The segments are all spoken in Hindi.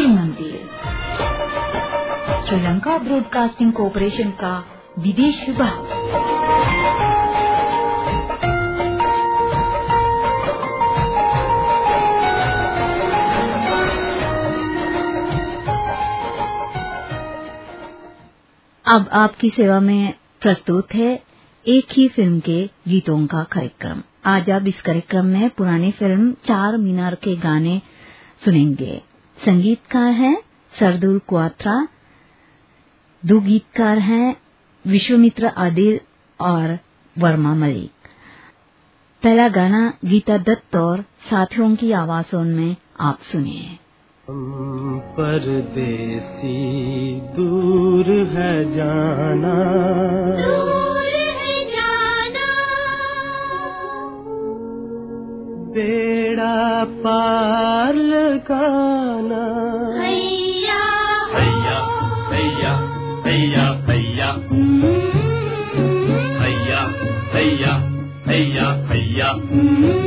मंदिर। श्रीलंका ब्रॉडकास्टिंग कॉरपोरेशन का विदेश विभाग। अब आपकी सेवा में प्रस्तुत है एक ही फ़िल्म के गीतों का कार्यक्रम। आज आप इस कार्यक्रम में पुरानी फ़िल्म चार मीनार के गाने सुनेंगे। संगीतकार हैं सरदुल क्वात्रा दो गीतकार हैं विश्वमित्र आदिल और वर्मा मलिक। पहला गाना गीता दत्त और साथियों की आवाजों में आप सुनिए। परदेसी दूर है जाना। दूर है जाना। बेड़ा पार लगाना Música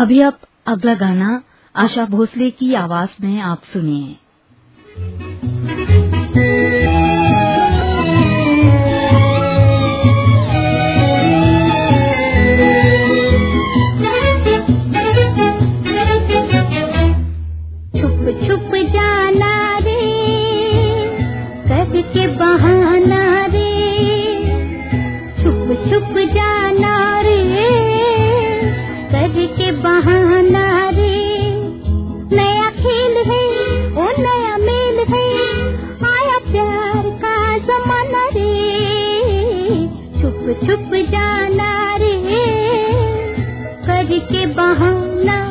अभी आप अगला गाना आशा भोसले की आवाज़ में आप सुनिए। रे नया खेल है नया मेल है का जमाना रे। छुप छुप जाना रे, करके बहाना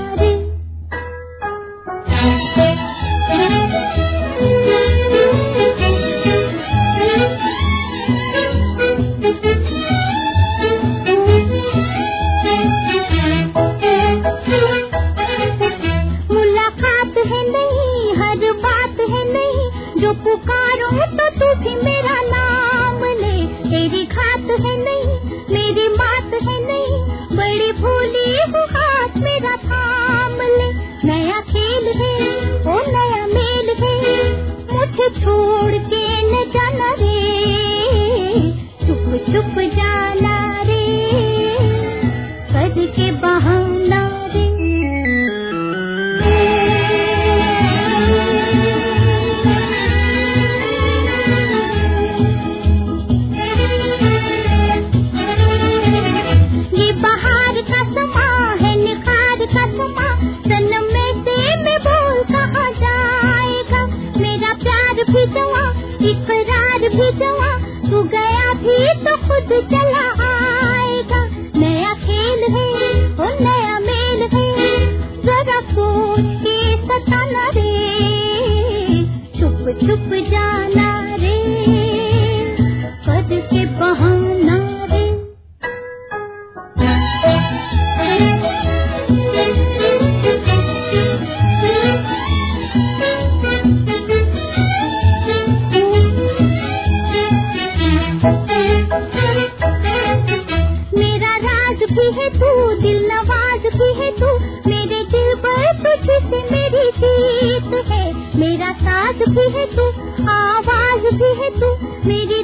मेरी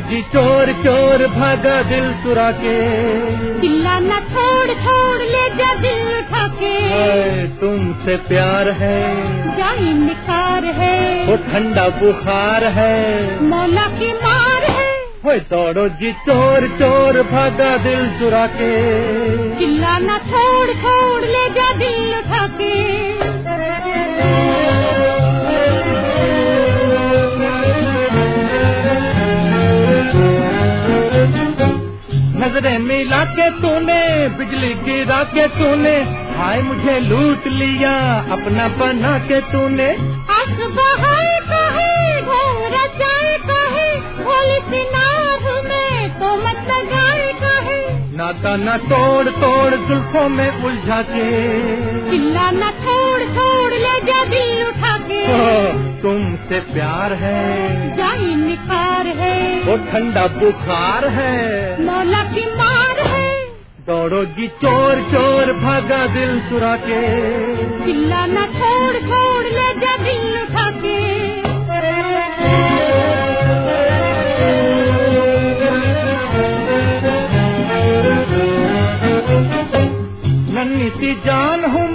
जी चोर चोर भागा दिल चुरा के चिल्लाना छोड़ छोड़ ले जा दिल उठा के तुमसे प्यार है। जाए निखार है। वो ठंडा बुखार है। मौला की मार है। वो दौड़ो जी चोर चोर भागा दिल चुरा के चिल्लाना छोड़ छोड़ ले जा दिल उठा के नज़रें मिला के तूने बिजली गिरा के तूने हाय मुझे लूट लिया अपना बना के तूने। तो नाता न तोड़ तोड़ जुल्फों में उलझा के। चिल्लाना छोड़ छोड़ ले जा दिल उठा के तुमसे प्यार है। जाए निखार है। वो ठंडा बुखार है। मौला की मार है। दौड़ो जी चोर चोर भागा दिल चुरा के चिल्लाना छोड़ छोड़ ले जा दिल उठा के नन्ही सी जान हूँ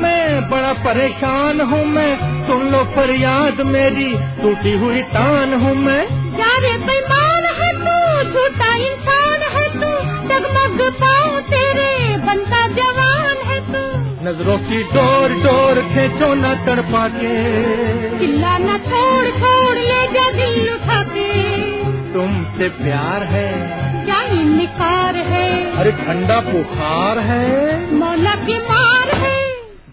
बड़ा परेशान हूँ मैं। सुन लो फरियाद मेरी टूटी हुई तान हूँ मैं। यारे बेईमान है तू झूठा इंसान है तू डगमग पाँव तेरे बनता जवान है तू। नज़रों की डोर डोर खेचो न तड़पा के चिल्लाना छोड़ छोड़ ले जा दिल उठा के तुमसे प्यार है। जाए निखार है। अरे ठंडा बुखार है। मौला की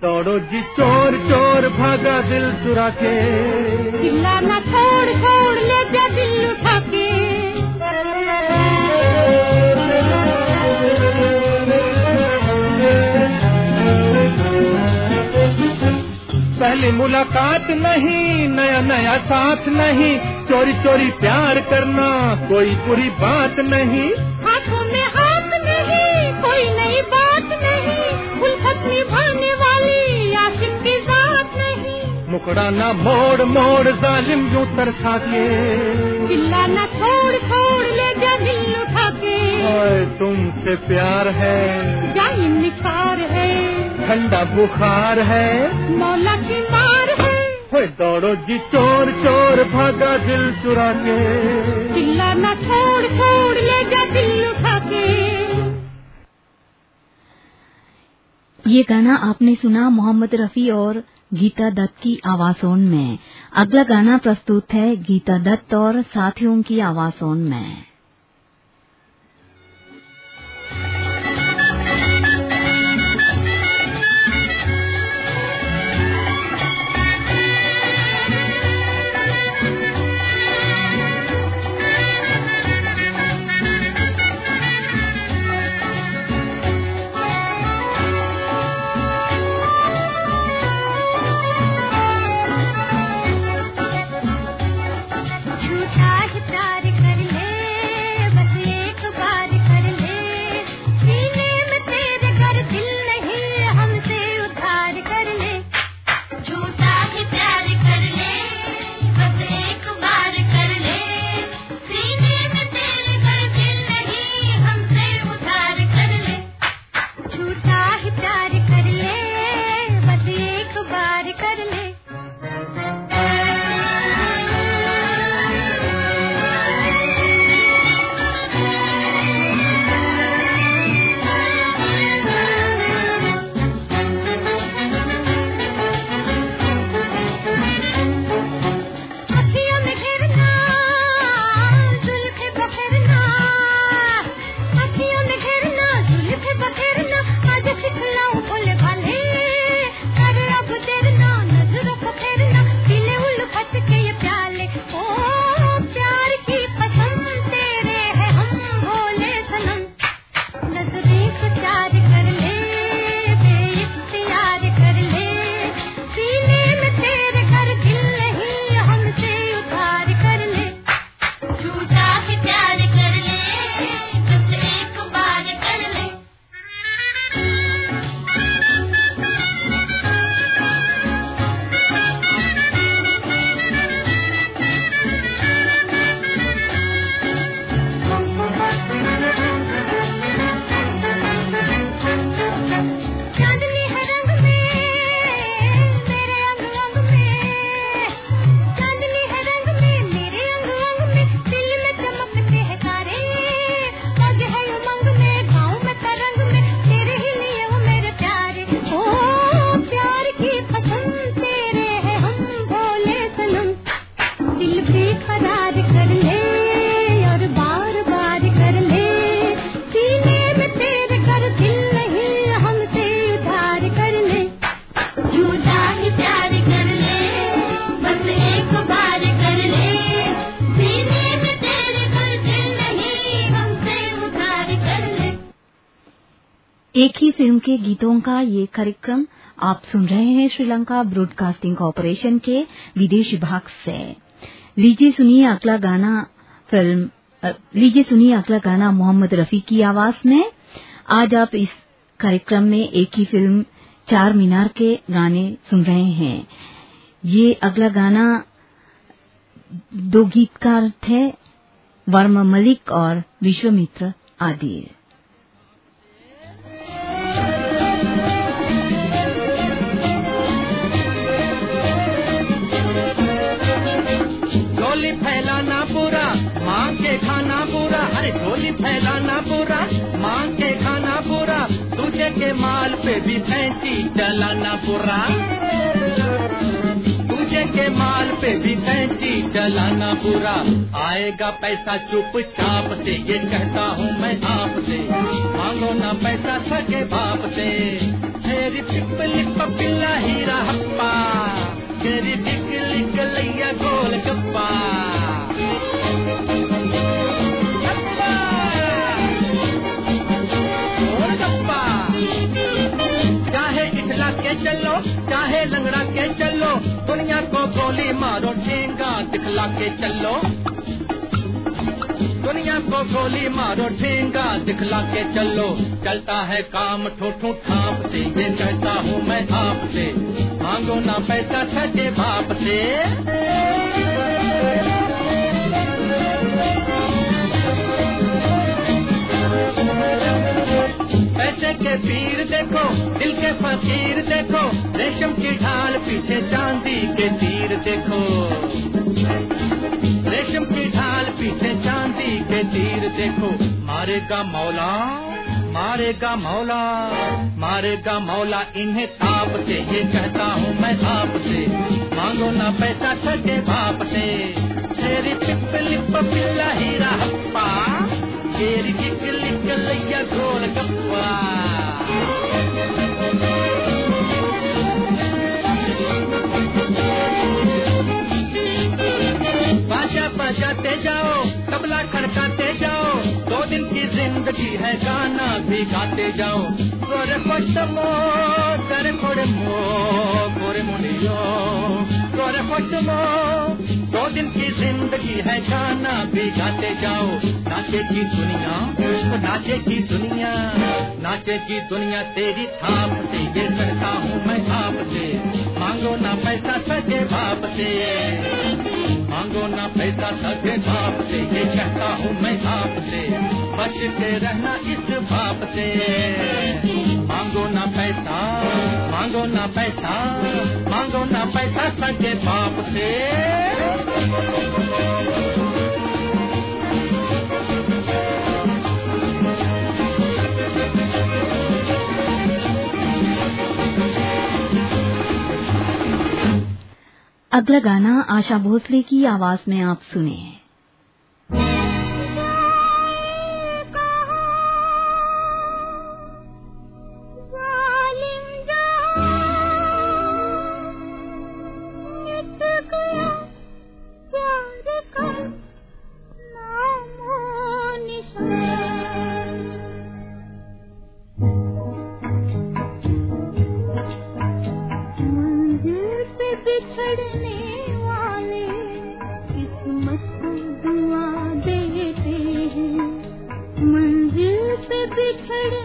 दौड़ो जी चोर चोर भागा दिल चुरा के चिल्लाना छोड़ छोड़ ले जा दिल उठा के पहली मुलाकात नहीं नया नया साथ नहीं। चोरी चोरी प्यार करना कोई बुरी बात नहीं। मुकड़ा ना मोड़ मोड़ जालिम यूँ तरसा के चिल्लाना छोड़ छोड़ ले जा दिल उठा के ओए तुमसे प्यार है। जाए निखार है। ठंडा बुखार है। मौला की मार है। होए दौड़ो जी चोर चोर भागा दिल चुरा के चिल्लाना छोड़ छोड़ ले जा दिल उठा के ये गाना आपने सुना मोहम्मद रफी और गीता दत्त की आवासों में। अगला गाना प्रस्तुत है गीता दत्त और साथियों की आवासों में। के गीतों का ये कार्यक्रम आप सुन रहे हैं श्रीलंका ब्रॉडकास्टिंग कॉरपोरेशन के विदेश विभाग से। लीजिए सुनिए अगला गाना फ़िल्म लीजिए सुनिए अगला गाना मोहम्मद रफी की आवाज़ में। आज आप इस कार्यक्रम में एक ही फ़िल्म, चार मीनार के गाने सुन रहे हैं। ये अगला गाना दो गीतकार थे, वर्मा मलिक और विश्वमित्र आदिर। झोली फैलाना पूरा मांग के खाना पूरा दूसरे के माल पे भी फैंसी चलाना पूरा दूसरे के माल पे भी फैंसी चलाना पूरा आएगा पैसा चुपचाप से, ये कहता हूँ मैं आपसे। मांगो ना पैसा सके बाप से। तेरी पिपली पपिला हीरा दुनिया को गोली मारो ठेंगा दिखला के चलो। दुनिया को गोली मारो ठेंगा दिखला के चलो। चलता है काम, ठोठो थाप से, ये चलता हूँ मैं आपसे। मांगो ना पैसा छठे बाप से। के पीर देखो, दिल के फकीर देखो, रेशम की ढाल पीछे चांदी के तीर देखो। रेशम की ढाल पीछे चांदी के तीर देखो। मारेगा मौला मारेगा मौला मारेगा मौला, इन्हें ताप से, ये कहता हूँ मैं आपसे मांगो ना पैसा छठे बाप से। तेरी पिप लिप पिल्ला हीरा हप्पा तेरी टिक लिक पाशा ते जाओ तबला खड़काते जाओ दो दिन की ज़िंदगी है गाना भी गाते जाओ। गोरे पश्चिमो करे कोड़े मो मुनियो। गोरे पश्चिमो दो दिन की ज़िंदगी है गाना भी गाते जाओ। नाचे की दुनिया नाचे की दुनिया। नाचे की दुनिया तेरी थाप से, ये करता हूँ मैं आपसे। मांगो ना पैसा सके बाप से। मांगो ना पैसा सके बाप से, ये कहता हूँ मैं आपसे बच के रहना इस बाप से। मांगो ना पैसा, मांगो ना पैसा, मांगो ना पैसा सके बाप से। अगला गाना आशा भोसले की आवाज़ में आप सुने। मंजिल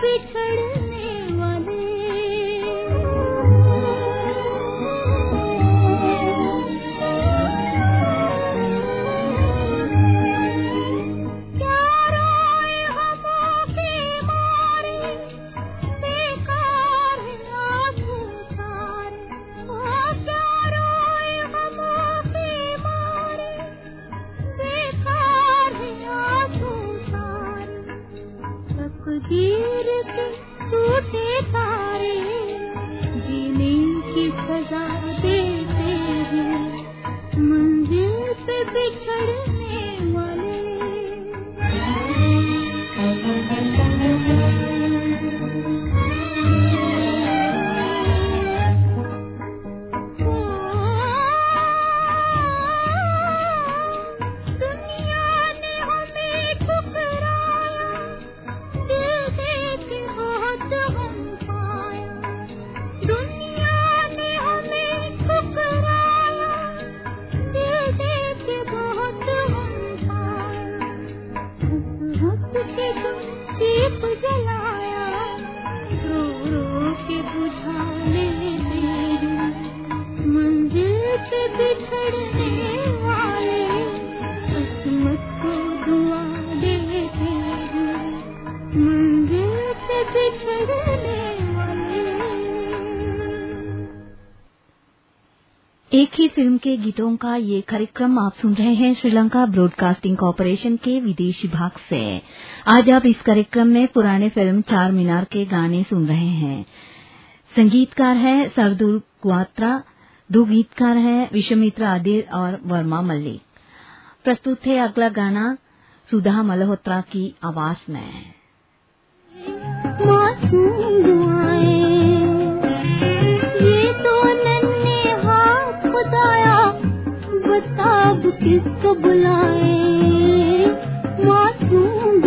बिछड़ फ़िल्म के गीतों का ये कार्यक्रम आप सुन रहे हैं श्रीलंका ब्रॉडकास्टिंग कॉरपोरेशन के विदेश विभाग से। आज आप इस कार्यक्रम में पुराने फ़िल्म चार मीनार के गाने सुन रहे हैं। संगीतकार है सरदुल क्वात्रा दो गीतकार है विश्वमित्र आदिर और वर्मा मल्लिक। प्रस्तुत है अगला गाना, सुधा मल्होत्रा की आवाज़ में। अब किसको बुलाए? मासूम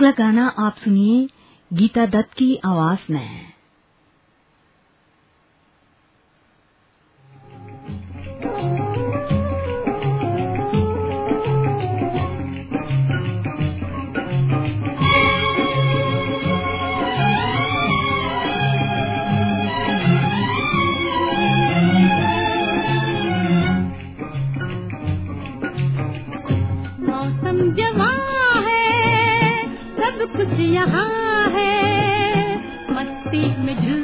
अगला गाना आप सुनिए गीता दत्त की आवाज़ में। मौसम यहाँ है मस्ती में झूठ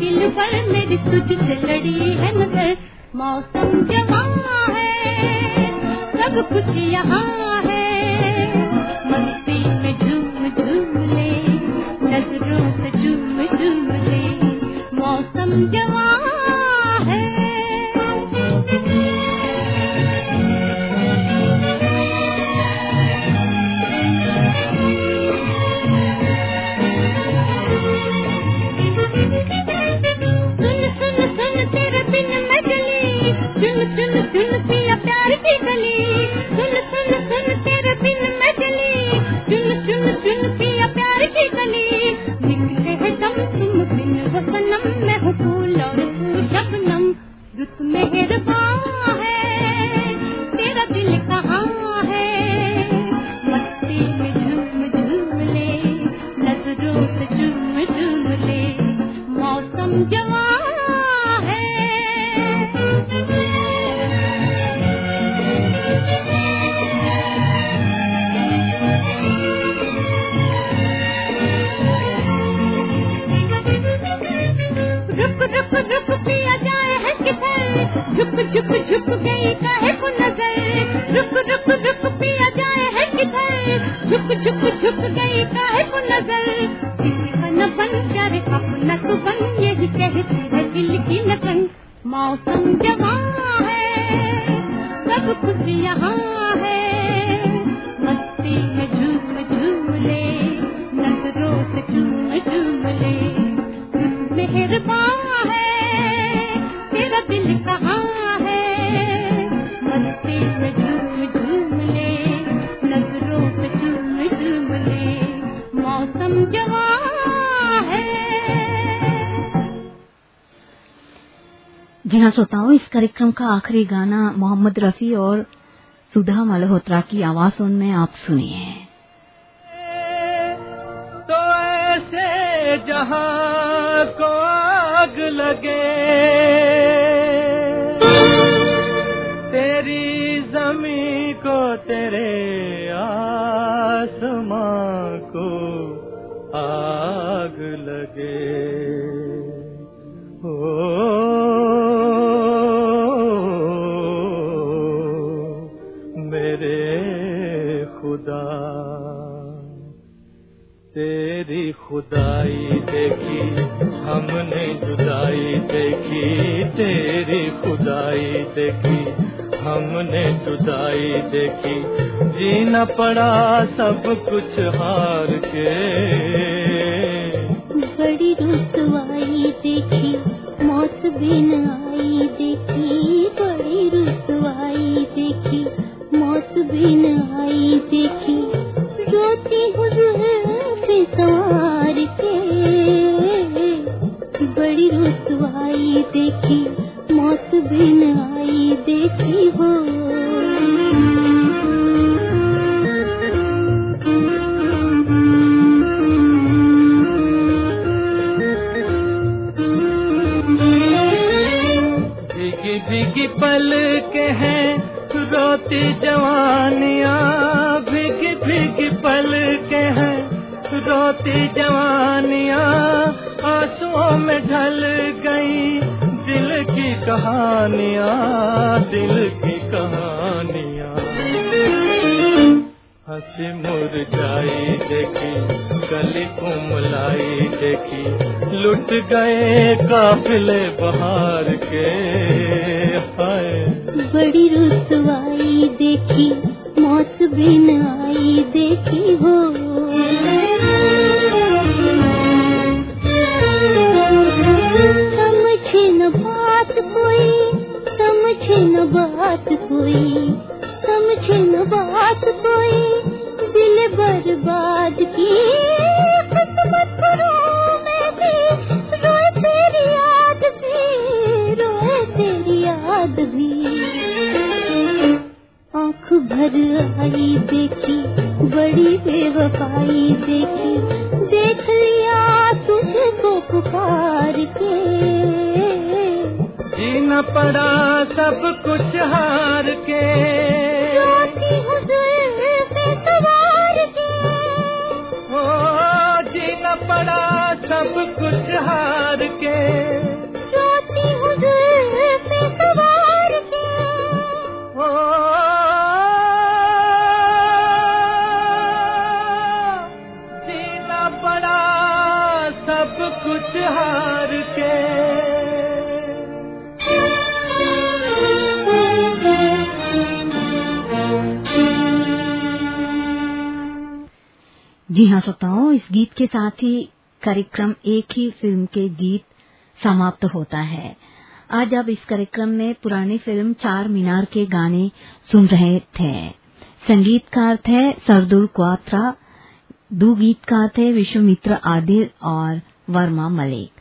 दिल पर मेरी तुझसे लड़ी है नज़र। मौसम जमा है, सब कुछ यहाँ है। मस्ती में झूम झूम ले, नज़रों से झूम झूम ले, मौसम जमा जी हाँ श्रोताओं, इस कार्यक्रम का आखिरी गाना मोहम्मद रफी और सुधा मल्होत्रा की आवाजों में आप सुनिए। तो ऐसे जहाँ को आग लगे, तेरी जमी को, तेरे आसमां को आग लगे। खुदाई देखी, हमने जुदाई देखी, तेरी खुदाई देखी, हमने जुदाई देखी। जीना पड़ा सब कुछ हार के। बड़ी रुसवाई कुमलाई देखी लुट गए काफिले बहार के हाय। बड़ी रुसवाई देखी, मौत भी न आई देखी हो। समझे न बात कोई, समझे न बात कोई, समझे न बात कोई, दिल बर्बाद की भर आई देखी बड़ी बेवफाई देखी। देख लिया तुझको पुकार के। जीना पड़ा सब कुछ हार के। ओ जीना पड़ा सब कुछ हार के। जी हाँ श्रोताओं, इस गीत के साथ ही कार्यक्रम एक ही फ़िल्म के गीत समाप्त होता है। आज आप इस कार्यक्रम में पुरानी फ़िल्म चार मीनार के गाने सुन रहे थे। संगीतकार थे सरदुल क्वात्रा, दो गीतकार थे विश्वमित्र आदिल और वर्मा मलिक।